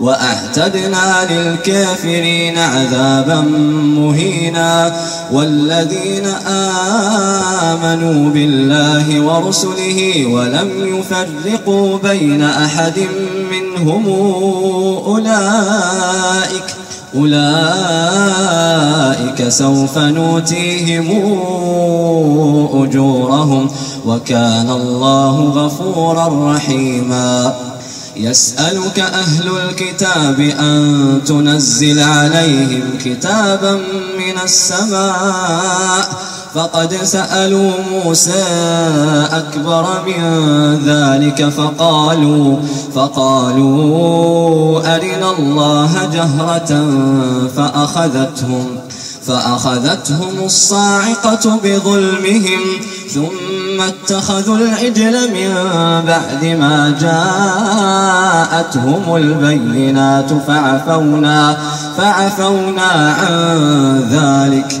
وأعتدنا للكافرين عذابا مهينا والذين آمنوا بالله ورسله ولم يفرقوا بين أحد منهم أولئك أولئك سوف نوتيهم أجورهم وكان الله غفورا رحيما يسألك أهل الكتاب أن تنزل عليهم كتابا من السماء. فقد سألوا موسى أكبر من ذلك فقالوا فقالوا أرنا الله جهرة فأخذتهم فأخذتهم الصاعقة بظلمهم ثم اتخذوا العجل من بعد ما جاءتهم البينات فعفونا فعفونا عن ذلك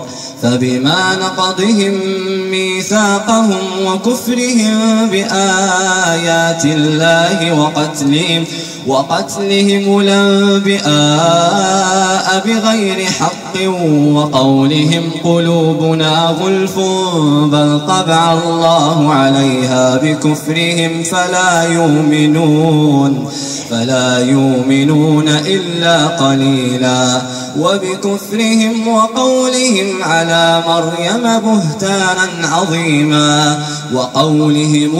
فبما نقضهم ميثاقهم وكفرهم بآيات الله وقتلهم وقتلهم الأنبياء بغير حق وقولهم قلوبنا غلف بل طبع الله عليها بكفرهم فلا يؤمنون فلا يؤمنون إلا قليلا. وبكفرهم وقولهم على مريم بهتانا عظيما وقولهم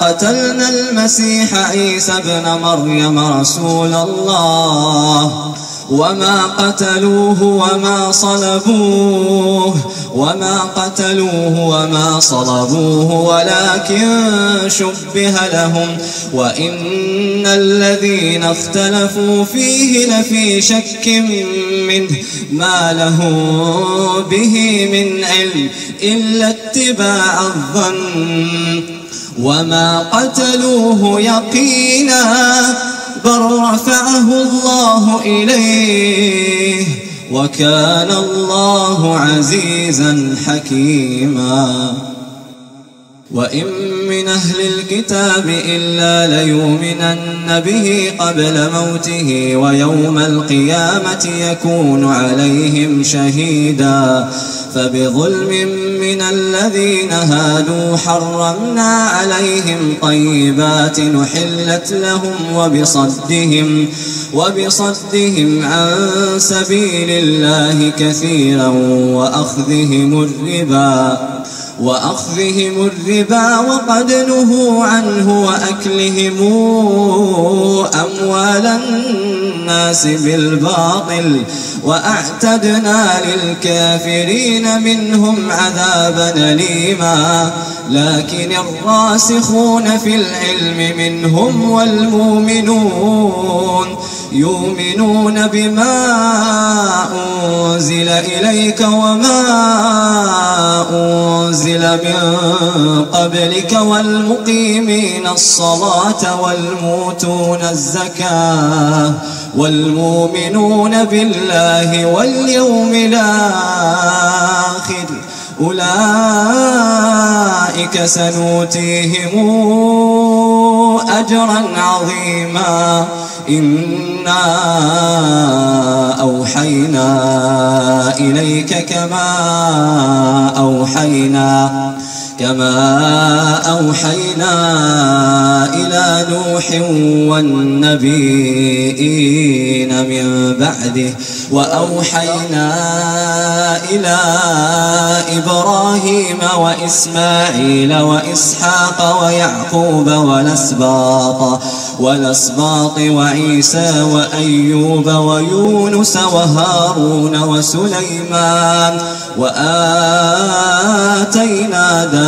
قتلنا المسيح عيسى ابن مريم رسول الله. وما قتلوه وما صلبوه وما قتلوه وما صلبوه ولكن شبه لهم. وإن الذين اختلفوا فيه لفي شك منه ما له به من علم إلا اتباع الظن. وما قتلوه يقينا بل رفعه الله إليه وكان الله عزيزا حكيما وإن من أهل الكتاب إلا ليؤمنن به قبل موته ويوم القيامة يكون عليهم شهيدا فبظلم من الذين هادوا حرمنا عليهم طيبات نحلت لهم وبصدهم وبصدهم عن سبيل الله كثيرا وأخذهم الربا وأخذهم الربا وقد نهوا عنه وأكلهم أموال الناس بالباطل وأعتدنا للكافرين منهم عذابا أليما. لكن الراسخون في العلم منهم والمؤمنون يؤمنون بما أنزل إليك وما أنزل من قبلك والمقيمين الصلاة والموتون الزكاة والمؤمنون بالله واليوم الآخر أولئك سنوتيهم أجرا عظيما. إنا أوحينا إليك كما أوحينا كما أوحينا إلى نوح والنبيين من بعده وأوحينا إلى إبراهيم وإسماعيل وإسحاق ويعقوب ولسباط ولسباط وعيسى وأيوب ويونس وهارون وسليمان وآتينا داود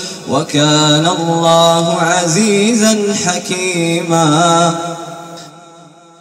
وكان الله عزيزا حكيما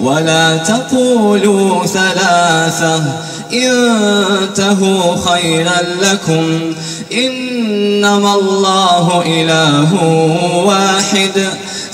ولا تقولوا ثلاثة. انتهوا خيرا لكم. إنما الله إله واحد.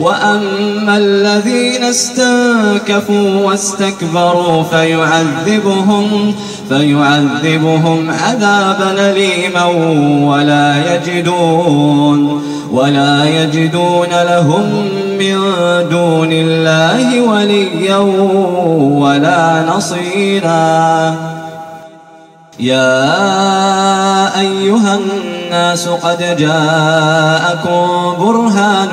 وأما الذين استنكفوا واستكبروا فيعذبهم فيعذبهم عذابا أليما ولا يجدون ولا يجدون لهم من دون الله وليا ولا نصيرا. يا أيها الناس قد جاءكم برهان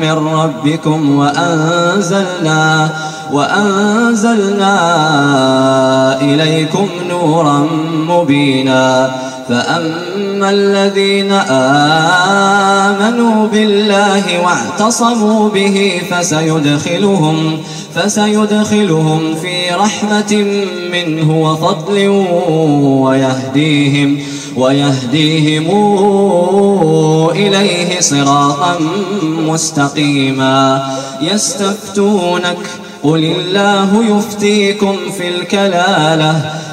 من ربكم وأنزلنا وأنزلنا إليكم نورا مبينا فأما الذين آمنوا بالله واعتصموا به فسيدخلهم فسيدخلهم في رحمة منه وفضل ويهديهم ويهديهم إليه صراطا مستقيما يستفتونك قل الله يفتيكم في الكلاله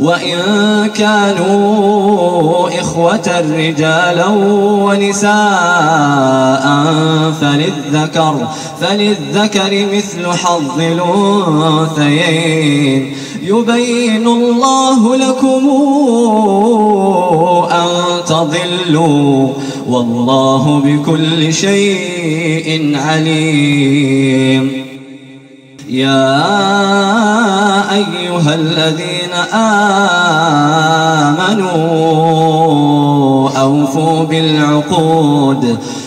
وإن كانوا إخوة رجالا ونساء فللذكر فللذكر مثل حظ الأنثيين. يبين الله لكم أن تضلوا والله بكل شيء عليم. يا أيها الذين آمنوا أوفوا بالعقود.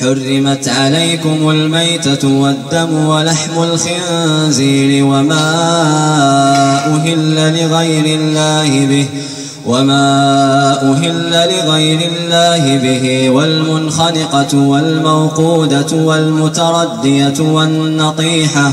حرمت عليكم الميتة والدم ولحم الخنزير وما أهل لغير الله به وما أهل لغير الله به والمنخنقة والموقودة والمتردية والنطيحة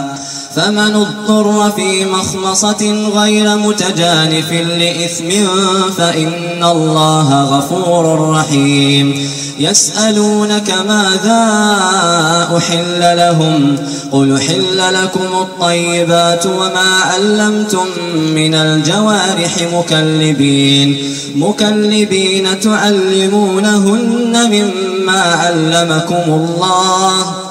فمن اضطر في مخمصة غير متجانف لإثم فإن الله غفور رحيم. يسألونك ماذا أحل لهم؟ قل حل لكم الطيبات وما علمتم من الجوارح مكلبين. مكلبين تعلمونهن مما علمكم الله.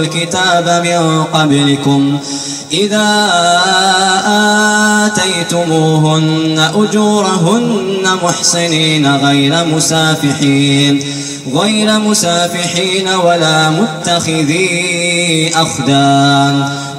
الكتاب من قبلكم. إذا آتيتموهن أجورهن محصنين غير مسافحين غير مسافحين ولا متخذي أخدان.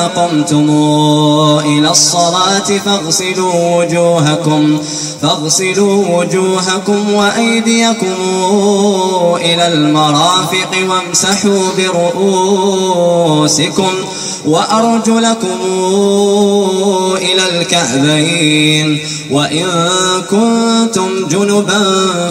إذا قمتم إلى الصلاة فاغسلوا وجوهكم فاغسلوا وجوهكم وأيديكم إلى المرافق وامسحوا برؤوسكم وأرجلكم إلى الكعبين وإن كنتم جنبا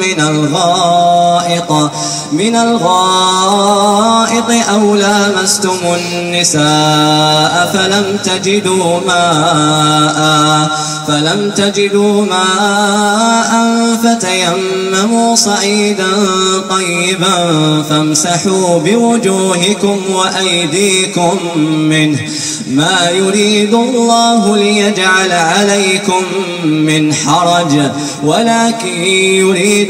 من الغائط. من الغائط أو لامستم النساء فلم تجدوا ماء فلم تجدوا ماء فتيمموا صعيدا طيبا فامسحوا بوجوهكم وأيديكم منه. ما يريد الله ليجعل عليكم من حرج ولكن يريد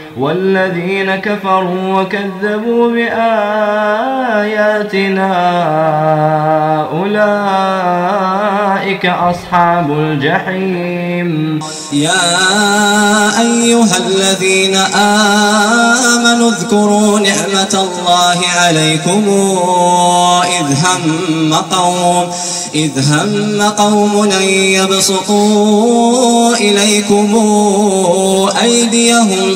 والذين كفروا وكذبوا بآياتنا أولئك أصحاب الجحيم. يا أيها الذين آمنوا اذكروا نعمة الله عليكم إذ هم قوم إذ هم قوم أن يبسطوا إليكم أيديهم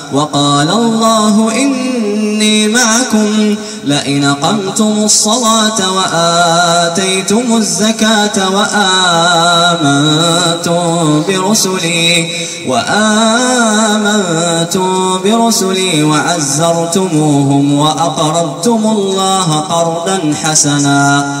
وقال الله إني معكم لئن قمتم الصلاة وآتيتم الزكاة وآمنتم برسلي وآمنتم برسلي وعزرتموهم وأقرضتم الله قرضا حسنا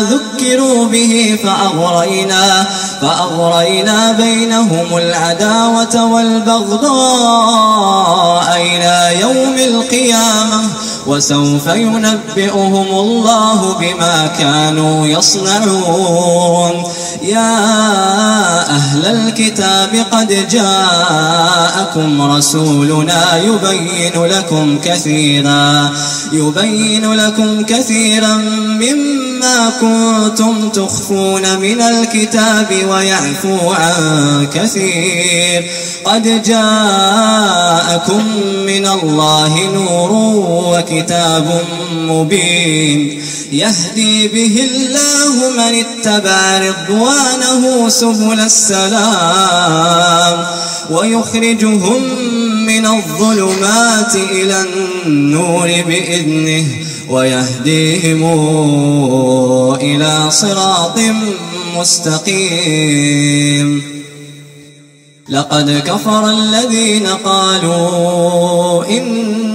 ذكروا به فأغرينا فأغرينا بينهم العداوة والبغضاء إلى يوم القيامة وسوف ينبئهم الله بما كانوا يصنعون. يا أهل الكتاب قد جاءكم رسولنا يبين لكم كثيرا يبين لكم كثيرا مما كنتم تخفون من الكتاب ويعفو عن كثير. قد جاءكم من الله نور وكتاب مبين. يهدي به الله من اتبع رضوانه سبل السلام. ويخرجهم من الظلمات إلى النور بإذنه ويهديهم إلى صراط مستقيم. لقد كفر الذين قالوا إن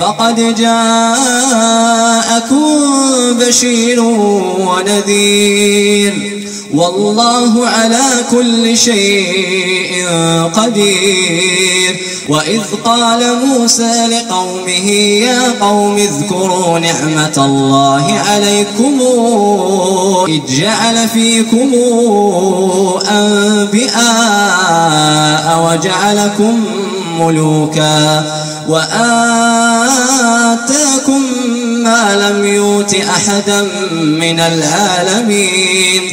فقد جاءكم بشير ونذير. والله على كل شيء قدير. وإذ قال موسى لقومه يا قوم اذكروا نعمة الله عليكم. إذ جعل فيكم أنبئاء وجعلكم ملوكا. وآتاكم ما لم يوت أحدا من العالمين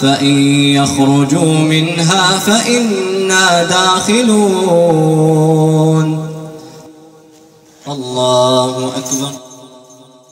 فإن يخرجوا منها فإنا داخلون. الله أكبر.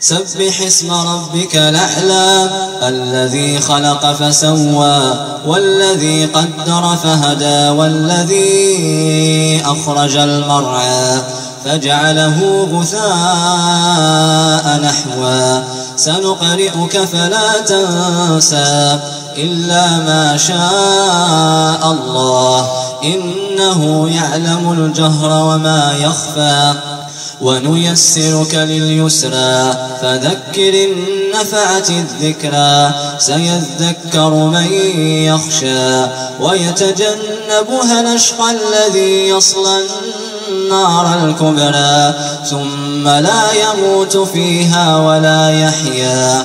سبح اسم ربك الأعلى. الذي خلق فسوى والذي قدر فهدى والذي أخرج المرعى فجعله غثاء نحوا سنقرئك فلا تنسى إلا ما شاء الله. إنه يعلم الجهر وما يخفى. ونيسرك لليسرى فذكر النفعة الذكرى سيذكر من يخشى ويتجنبها نشقى الذي يصلى النار الكبرى ثم لا يموت فيها ولا يحيا.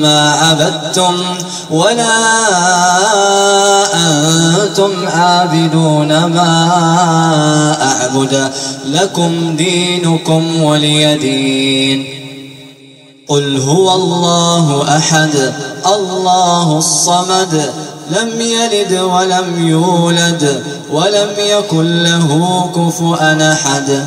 ما عبدتم ولا أنتم عابدون ما أعبد لكم دينكم ولي دين قل هو الله أحد الله الصمد لم يلد ولم يولد ولم يكن له كفؤا أحد